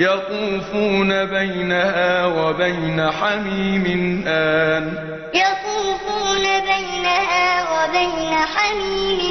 يَطُوفُونَ بَيْنَهَا وَبَيْنَ حَمِيمٍ آنٍ. يَطُوفُونَ بَيْنَهَا وَبَيْنَ حَمِيمٍ آنٍ